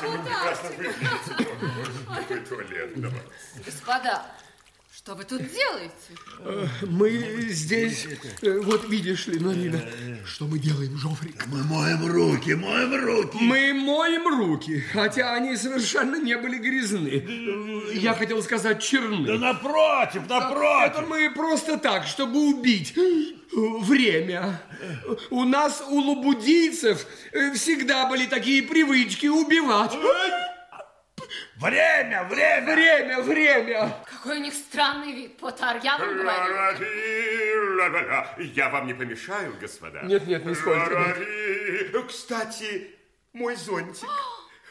прекрасно выглядите. Господа, что вы тут делаете? Мы здесь, э, вот видишь ли, Марина, что мы делаем, Жофрик? Мы моем руки, моем руки. Мы моем руки, хотя они совершенно не были грязны. Я хотел сказать черны. Да напротив, напротив. Это мы просто так, чтобы убить время. У нас, у лабудийцев, э, всегда были такие привычки убивать. Время, время. Время, время. Какой у них странный вид, Потар, я вам говорю. Я вам не помешаю, господа? Нет, нет, нисколько. Ла-ла-ли. Кстати, мой зонтик.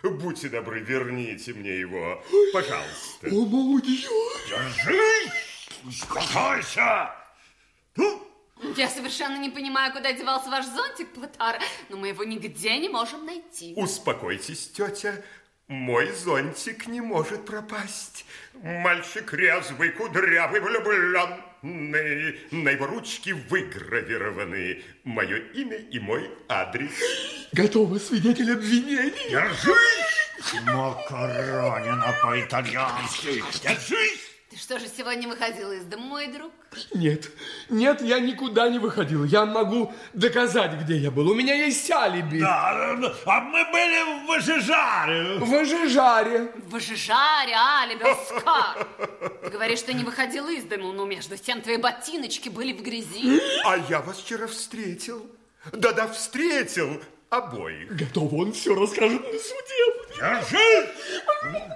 Будьте добры, верните мне его, пожалуйста. О, молодец. Держись, успокойся. Я совершенно не понимаю, куда девался ваш зонтик, Потар, но мы его нигде не можем найти. Успокойтесь, тетя. Мой зонтик не может пропасть. Мальчик резвый, кудрявый, влюбленный. На его ручке выгравированы мое имя и мой адрес. Готовы, свидетель обвинения. Держись. Макаронина по-итальянски. Держись. Ты что же сегодня выходил из дома, мой друг? Нет, нет, я никуда не выходил. Я могу доказать, где я был. У меня есть алиби. Да, а мы были в Важижаре. В Ажижаре. В Ажижаре, алиби, Оскар. Ты говоришь, что не выходил из дома, но между тем твои ботиночки были в грязи. А я вас вчера встретил. Да-да, встретил обоих. Готов, он все расскажет на суде. Держись.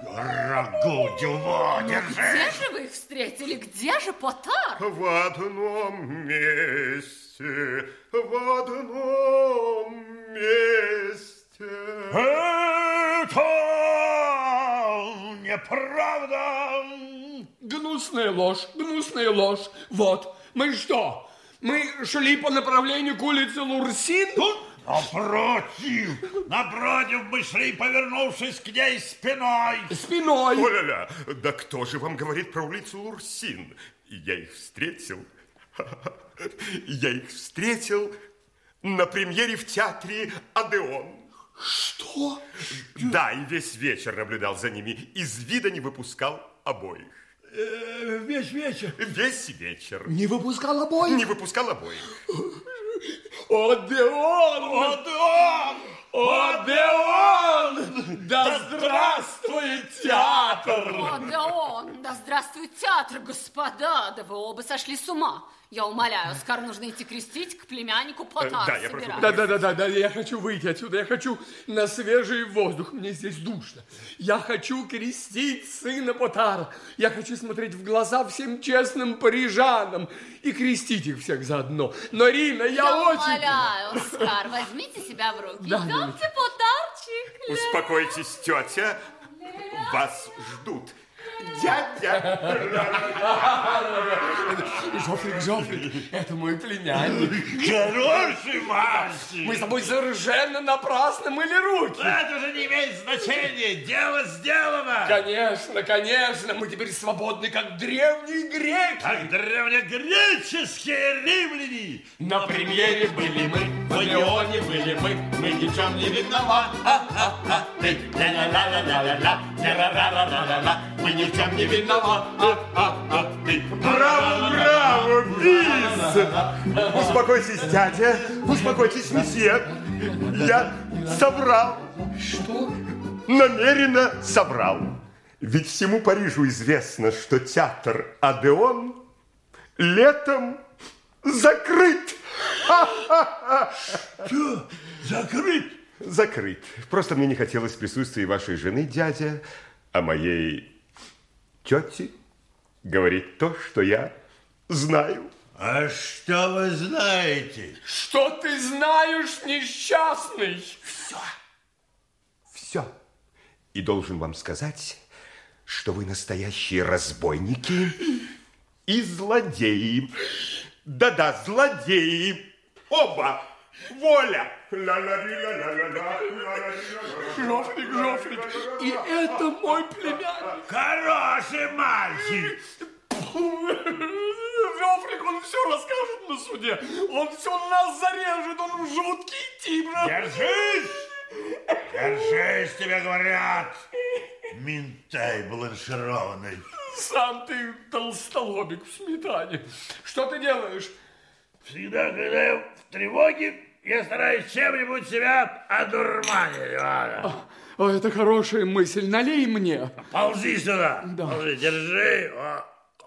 Дорогой дела, Где держись. же вы их встретили? Где же Потар? В одном месте, в одном месте. Это неправда. Гнусная ложь, гнусная ложь. Вот, мы что? Мы шли по направлению к улице Лурсин? Напротив, напротив, мы шли, повернувшись к ней спиной. Спиной. Оля-ля, да кто же вам говорит про улицу Лурсин? Я их встретил. Я их встретил на премьере в театре Адеон. Что? Да, и весь вечер наблюдал за ними. Из вида не выпускал обоих. Э, Весь вечер. Весь вечер. Не выпускал обоих? Не выпускал обоих. Одеон! Адеон! Одеон! Да здравствует театр! О, да он! Да здравствует театр, господа! Да вы оба сошли с ума! Я умоляю, Оскар нужно идти крестить к племяннику Потара да, я прошу. Да, да, да, да, да, я хочу выйти отсюда, я хочу на свежий воздух, мне здесь душно. Я хочу крестить сына Потара, я хочу смотреть в глаза всем честным парижанам и крестить их всех заодно. Но, Рина, я, Я очень... умоляю, Оскар, возьмите себя в руки. Да, Идемте, Потарчик. Успокойтесь, тетя. Вас ждут. Дядя. Жофрик, Жофрик, это мой племянник. Хороший мальчик. Мы с тобой совершенно напрасно мыли руки. Это уже не имеет значения. Дело сделано. Конечно, конечно, мы теперь свободны, как древние греки. Как древнегреческие римляне. На премьере были мы, в Одеоне были мы, мы ни в чем не виноваты. Ля-ля-ля-ля-ля-ля, ля-ля-ля-ля-ля-ля, Мы ни в чем не виноваты. Браво, браво, бис! Успокойтесь, дядя. Успокойтесь, месье. Я собрал. Что? намеренно собрал. Ведь всему Парижу известно, что театр Адеон летом закрыт. Что? Закрыт? Закрыт. Просто мне не хотелось присутствия вашей жены, дядя, а моей тети говорить то, что я знаю. А что вы знаете? Что ты знаешь, несчастный? Все. И должен вам сказать, что вы настоящие разбойники и злодеи. Да-да, злодеи. Оба. Воля. Жофрик, Жофрик, и это мой племянник. Хороший мальчик. Жофрик, он все расскажет на суде. Он все нас зарежет, он жуткий тип. Держись. Держись, тебе говорят. Минтай бланшированный. Сам ты толстолобик в сметане. Что ты делаешь? Всегда, когда я в тревоге, я стараюсь чем-нибудь себя одурманить. О, это хорошая мысль. Налей мне. Ползи сюда. Да. Ползи, держи. О,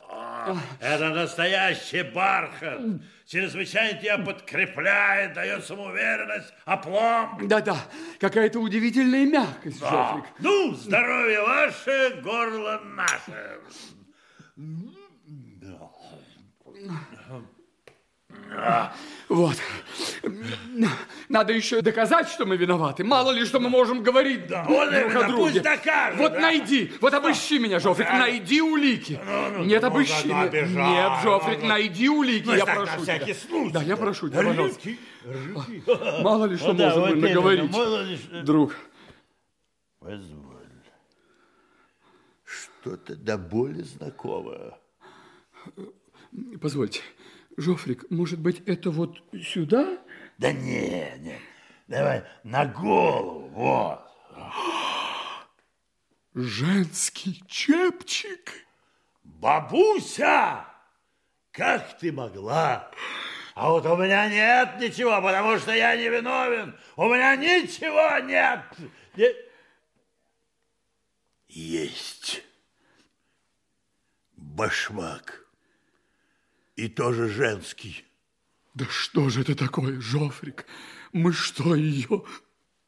о. Это настоящий бархат. Чрезвычайно тебя подкрепляет, дает самоуверенность, опломб. Да-да, какая-то удивительная мягкость, Жофрик. Ну, здоровье ваше, горло наше. Вот. Надо еще доказать, что мы виноваты. Мало ли, что мы можем говорить Да, друг вот о друге. пусть докажет, Вот да. найди, вот обыщи меня, Жофрик, Да. найди улики. ну, Нет, ну, обыщи ну, меня. обижай, Нет, Жофрик, ну, ну. найди улики, Ну, я прошу тебя. случай. Да, я прошу тебя, пожалуйста. Руки, Мало ли, что Вот да, можем вот мы именно, наговорить. ли что- Друг, Позволь. Что-то до боли знакомое. позвольте. Жофрик, может быть, это вот сюда? Да не, не. Давай на голову, вот. Женский чепчик. Бабуся, как ты могла? А вот у меня нет ничего, потому что я не виновен. У меня ничего нет. Не- Есть. Башмак. И тоже женский. Да что же это такое, Жофрик? Мы что, ее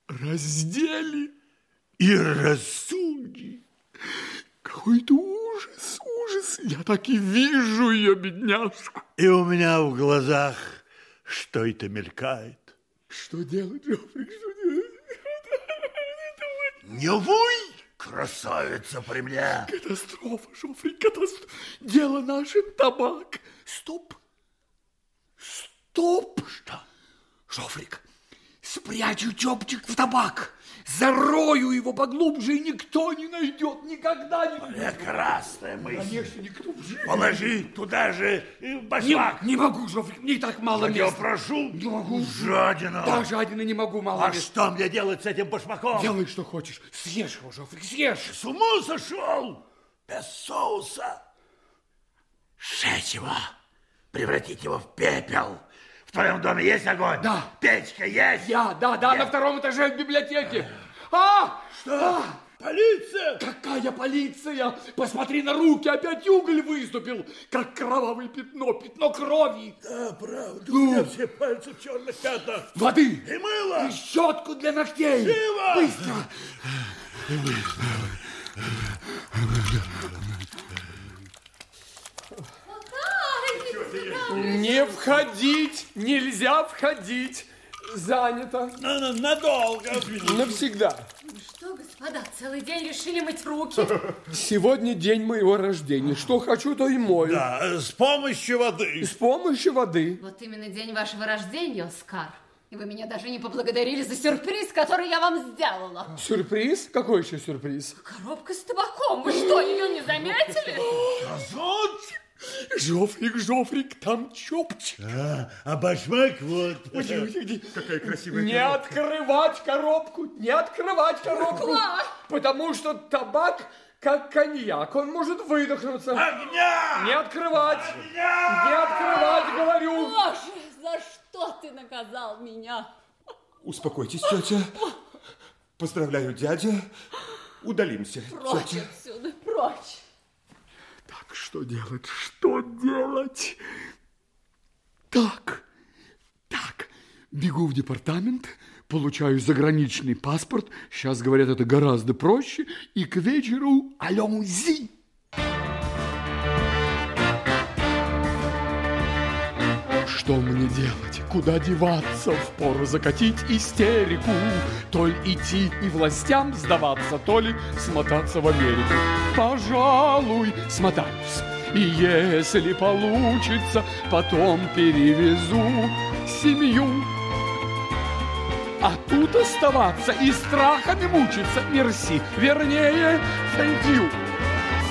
раздели? И разули. Какой-то ужас, ужас. Я так и вижу ее, бедняжку. И у меня в глазах что это мелькает. Что делать, Жофрик, что делать? Не вой, красавица при мне. Катастрофа, Жофрик, катастрофа. Дело наше табак. Стоп. Стоп. Что? Жофрик, спрячу чопчик в табак. Зарою его поглубже, и никто не найдет, никогда не найдет. Прекрасная мысль. Конечно, никто в жизни. Положи туда же Не, башмак. не могу, Жофрик, мне так мало Я места. прошу. Не могу. Жадина. Да, жадина не могу, мало А места. что мне делать с этим башмаком? Делай, что хочешь. Съешь его, Жофрик, съешь. С ума сошел? Без соуса. Сжечь его. Превратить его в пепел. В твоем доме есть огонь? Да. Печка есть? Я, да, да, на втором этаже в библиотеке. А! Что? Полиция! Какая полиция! Посмотри на руки, опять уголь выступил, как кровавое пятно, пятно крови. Да, правда. У меня все пальцы в черных пятнах. Воды! И мыло. И щетку для ногтей! Живо! Быстро! Не входить! Нельзя входить! Занято. Надолго. Навсегда. Что, господа, целый день решили мыть руки? Сегодня день моего рождения. Что хочу, то и мою. Да, с помощью воды. С помощью воды. Вот именно день вашего рождения, Оскар. И вы меня даже не поблагодарили за сюрприз, который я вам сделала. Сюрприз? Какой еще сюрприз? Коробка с табаком. Вы что, ее не заметили? Жофрик, Жофрик, там чопчик. А, а башмак вот. Какая красивая Не открывать коробку, не открывать коробку. Класс! Потому что табак, как коньяк, он может выдохнуться. Огня! Не открывать, не открывать, говорю. Боже, за что ты наказал меня? Успокойтесь, тетя. Поздравляю, дядя. Удалимся, Прочь тетя. отсюда, прочь. Что делать, что делать? Так, так, бегу в департамент, получаю заграничный паспорт. Сейчас, говорят, это гораздо проще. И к вечеру алонзи. Что мне делать? Куда деваться? Впору закатить истерику. То ли идти и властям сдаваться, то ли смотаться в Америку. Пожалуй, смотаюсь. И если получится, потом перевезу семью. А тут оставаться и страхами мучиться. Мерси, вернее, thank you.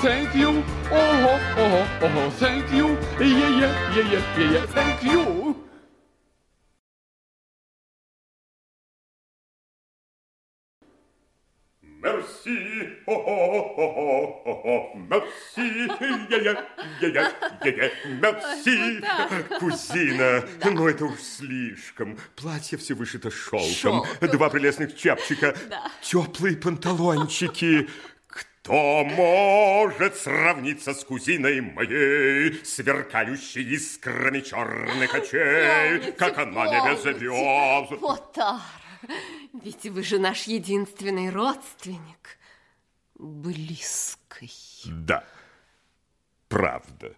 Thank you, ого, ого, ого, thank you, е-е, е-е, е-е, thank you. Мерси, о-о-о-о-о, мерси, я-я-я-я-я, мерси. Кузина, ну это уж слишком. Платье все вышито шелком, два прелестных чапчика, теплые панталончики. Кто может сравниться с кузиной моей, сверкающей искрами черных очей, как она без звезд? Потар, ведь вы же наш единственный родственник. Близкий. Да, правда.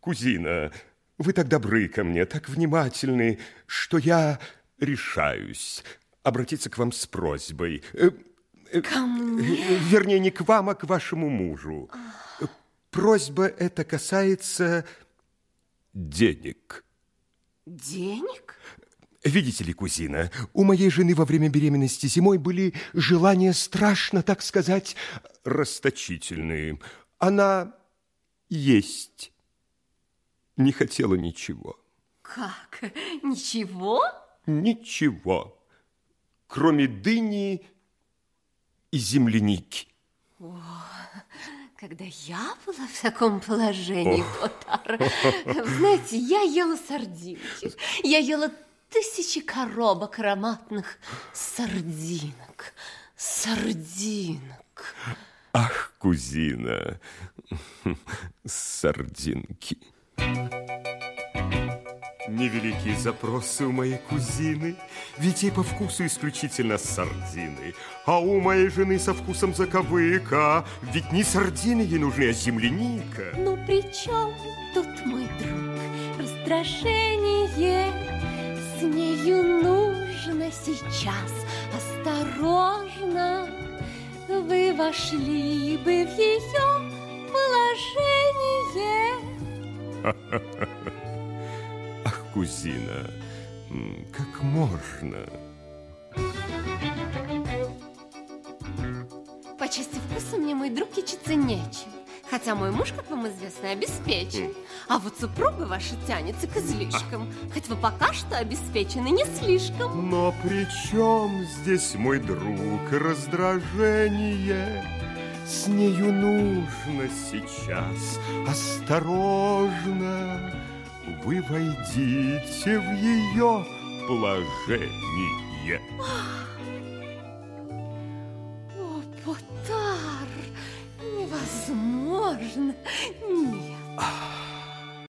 Кузина, вы так добры ко мне, так внимательны, что я решаюсь обратиться к вам с просьбой. Э, Ко мне? Вернее, не к вам, а к вашему мужу. Просьба эта касается денег. Денег? Видите ли, кузина, у моей жены во время беременности зимой были желания страшно, так сказать, расточительные. Она есть не хотела ничего. Как? Ничего? Ничего, кроме дыни и земляники. Когда я была в таком положении, Потар, знаете, я ела сардинки. Я ела тысячи коробок ароматных сардинок. Сардинок. Ах, кузина, сардинки. Невеликие запросы у моей кузины, ведь ей по вкусу исключительно сардины. А у моей жены со вкусом заковыка, ведь не сардины ей нужны, а земляника. Ну, при чем тут мой друг? Раздражение с нею нужно сейчас. Осторожно, вы вошли бы в ее положение. Кузина, как можно? По части вкуса мне мой друг кичиться нечем. Хотя мой муж, как вам известно, обеспечен. А вот супруга ваша тянется к излишкам. Хоть вы пока что обеспечены не слишком. Но при чем здесь мой друг раздражение? С нею нужно сейчас осторожно. Вы войдите в ее положение. О, Потар, невозможно. Нет.